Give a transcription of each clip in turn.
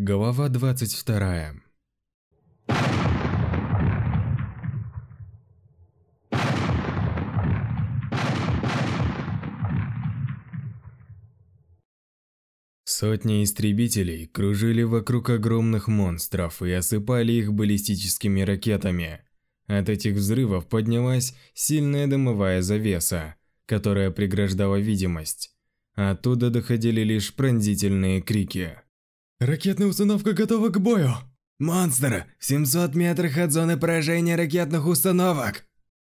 Глава 22. Сотни истребителей кружили вокруг огромных монстров и осыпали их баллистическими ракетами. От этих взрывов поднялась сильная дымовая завеса, которая преграждала видимость. Оттуда доходили лишь пронзительные крики. Ракетная установка готова к бою. Монстр в 700 метрах от зоны поражения ракетных установок.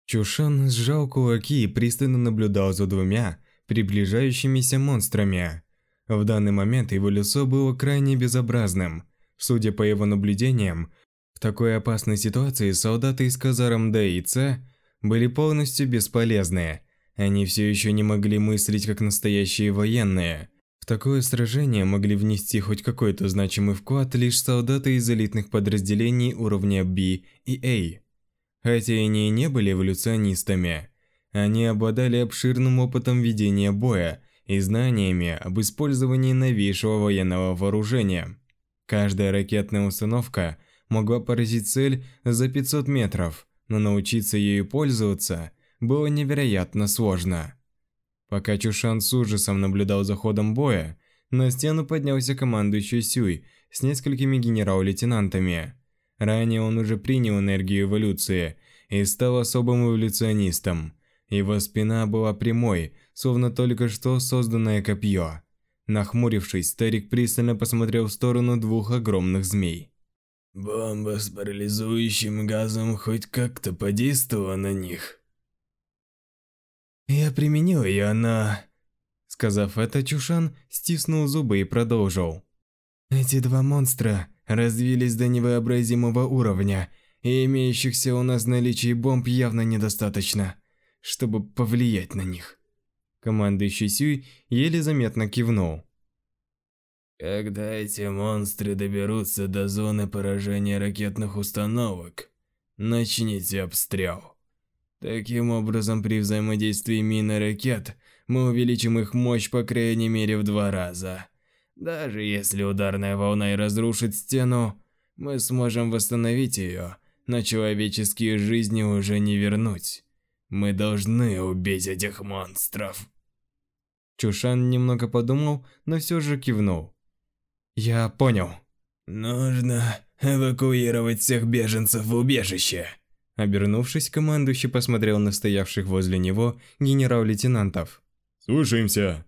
Чушан сжал кулаки и пристально наблюдал за двумя приближающимися монстрами. В данный момент его лицо было крайне безобразным. Судя по его наблюдениям, в такой опасной ситуации солдаты из казарм Д и С были полностью бесполезны. Они все еще не могли мыслить как настоящие военные – такое сражение могли внести хоть какой-то значимый вклад лишь солдаты из элитных подразделений уровня B и A. Хотя они и не были эволюционистами, они обладали обширным опытом ведения боя и знаниями об использовании новейшего военного вооружения. Каждая ракетная установка могла поразить цель за 500 метров, но научиться ею пользоваться было невероятно сложно. Пока Чушан с ужасом наблюдал за ходом боя, на стену поднялся командующий Сюй с несколькими генерал-лейтенантами. Ранее он уже принял энергию эволюции и стал особым эволюционистом. Его спина была прямой, словно только что созданное копье. Нахмурившись, старик пристально посмотрел в сторону двух огромных змей. «Бомба с парализующим газом хоть как-то подействовала на них?» Я применил ее, но... Сказав это, Чушан стиснул зубы и продолжил. Эти два монстра развились до невообразимого уровня, и имеющихся у нас в наличии бомб явно недостаточно, чтобы повлиять на них. Командующий Сюй еле заметно кивнул. Когда эти монстры доберутся до зоны поражения ракетных установок, начните обстрел. Таким образом, при взаимодействии мин и ракет мы увеличим их мощь по крайней мере в два раза. Даже если ударная волна и разрушит стену, мы сможем восстановить ее, но человеческие жизни уже не вернуть. Мы должны убить этих монстров. Чушан немного подумал, но все же кивнул. Я понял. Нужно эвакуировать всех беженцев в убежище. Обернувшись, командующий посмотрел на стоявших возле него генерал-лейтенантов. «Слушаемся!»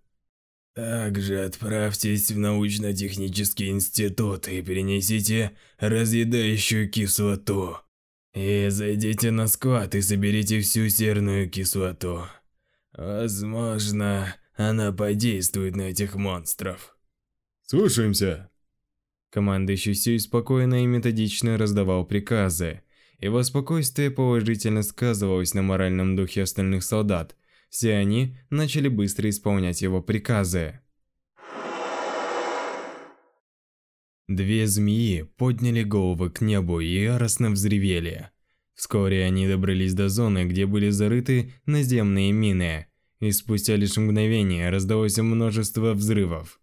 «Также отправьтесь в научно-технический институт и перенесите разъедающую кислоту. И зайдите на склад и соберите всю серную кислоту. Возможно, она подействует на этих монстров». «Слушаемся!» Командующий все спокойно и методично раздавал приказы, его спокойствие положительно сказывалось на моральном духе остальных солдат. Все они начали быстро исполнять его приказы. Две змеи подняли головы к небу и яростно взревели. Вскоре они добрались до зоны, где были зарыты наземные мины, и спустя лишь мгновение раздалось множество взрывов.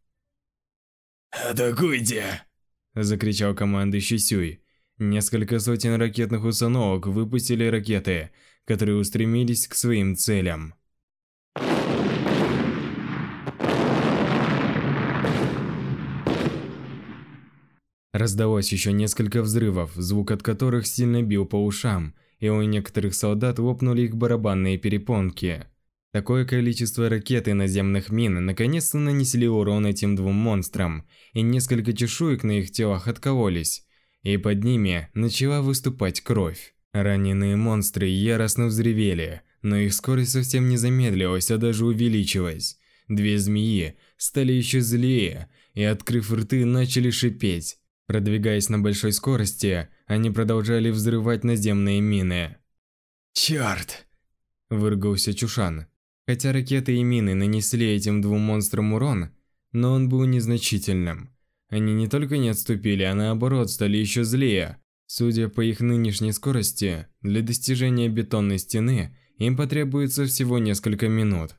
«Атакуйте!» – закричал командующий Сюй, Несколько сотен ракетных установок выпустили ракеты, которые устремились к своим целям. Раздалось еще несколько взрывов, звук от которых сильно бил по ушам, и у некоторых солдат лопнули их барабанные перепонки. Такое количество ракет и наземных мин наконец-то нанесли урон этим двум монстрам, и несколько чешуек на их телах откололись, и под ними начала выступать кровь. Раненые монстры яростно взревели, но их скорость совсем не замедлилась, а даже увеличилась. Две змеи стали еще злее и, открыв рты, начали шипеть. Продвигаясь на большой скорости, они продолжали взрывать наземные мины. «Черт!» – выргался Чушан. Хотя ракеты и мины нанесли этим двум монстрам урон, но он был незначительным. Они не только не отступили, а наоборот стали еще злее. Судя по их нынешней скорости, для достижения бетонной стены им потребуется всего несколько минут.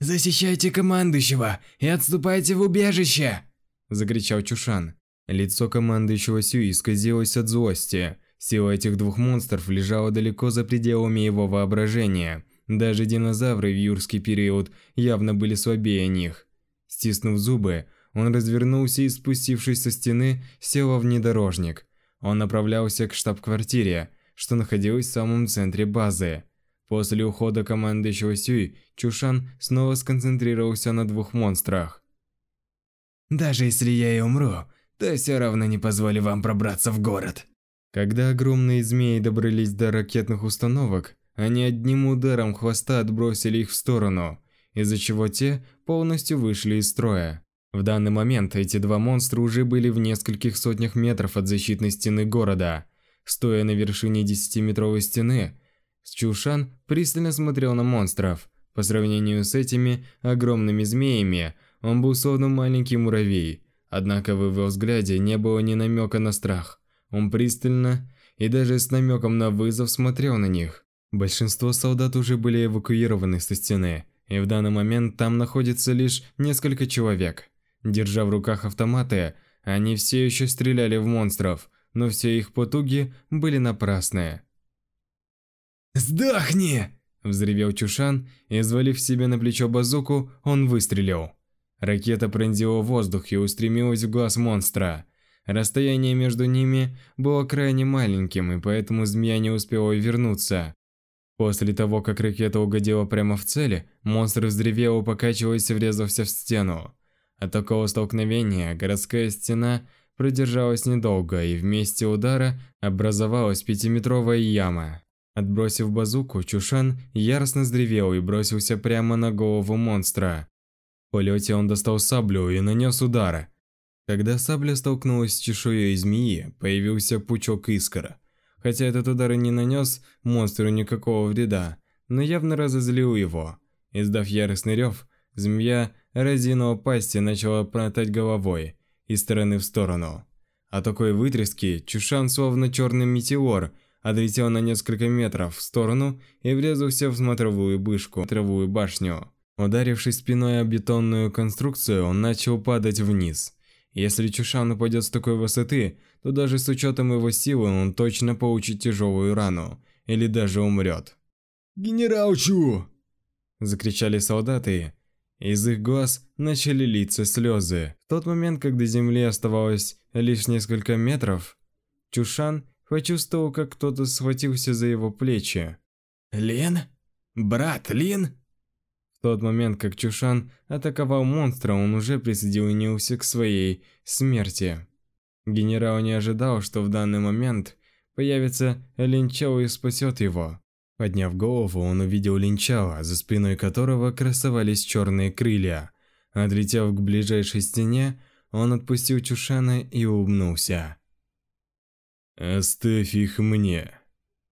«Защищайте командующего и отступайте в убежище!» – закричал Чушан. Лицо командующего Сюи исказилось от злости. Сила этих двух монстров лежала далеко за пределами его воображения. Даже динозавры в юрский период явно были слабее них. Стиснув зубы, он развернулся и, спустившись со стены, сел во внедорожник. Он направлялся к штаб-квартире, что находилось в самом центре базы. После ухода команды Сюй Чушан снова сконцентрировался на двух монстрах. «Даже если я и умру, то все равно не позволю вам пробраться в город». Когда огромные змеи добрались до ракетных установок, они одним ударом хвоста отбросили их в сторону, из-за чего те полностью вышли из строя. В данный момент эти два монстра уже были в нескольких сотнях метров от защитной стены города. Стоя на вершине десятиметровой стены, Чушан пристально смотрел на монстров. По сравнению с этими огромными змеями, он был словно маленький муравей. Однако в его взгляде не было ни намека на страх. Он пристально и даже с намеком на вызов смотрел на них. Большинство солдат уже были эвакуированы со стены, и в данный момент там находится лишь несколько человек. Держа в руках автоматы, они все еще стреляли в монстров, но все их потуги были напрасны. «Сдохни!» – взревел Чушан, и, извалив себе на плечо базуку, он выстрелил. Ракета пронзила воздух и устремилась в глаз монстра. Расстояние между ними было крайне маленьким, и поэтому змея не успела вернуться. После того, как ракета угодила прямо в цель, монстр взревел и покачиваясь врезался в стену. От такого столкновения городская стена продержалась недолго, и вместе удара образовалась пятиметровая яма. Отбросив базуку, Чушан яростно вздревел и бросился прямо на голову монстра. В полете он достал саблю и нанес удар. Когда сабля столкнулась с чешуей змеи, появился пучок искр. Хотя этот удар и не нанес монстру никакого вреда, но явно разозлил его. Издав яростный рев, Змея, разинула пасть начала протать головой из стороны в сторону. А такой вытряски Чушан словно черный метеор отлетел на несколько метров в сторону и врезался в смотровую бышку, смотровую башню. Ударившись спиной о бетонную конструкцию, он начал падать вниз. Если Чушан упадет с такой высоты, то даже с учетом его силы он точно получит тяжелую рану, или даже умрет. «Генерал Чу!» – закричали солдаты, из их глаз начали литься слезы. В тот момент, когда земли оставалось лишь несколько метров, Чушан почувствовал, как кто-то схватился за его плечи. «Лин? Брат, Лин?» В тот момент, как Чушан атаковал монстра, он уже присоединился к своей смерти. Генерал не ожидал, что в данный момент появится Лин Линчел и спасет его. Подняв голову, он увидел линчала, за спиной которого красовались черные крылья. Отлетев к ближайшей стене, он отпустил Чушана и улыбнулся. «Оставь их мне»,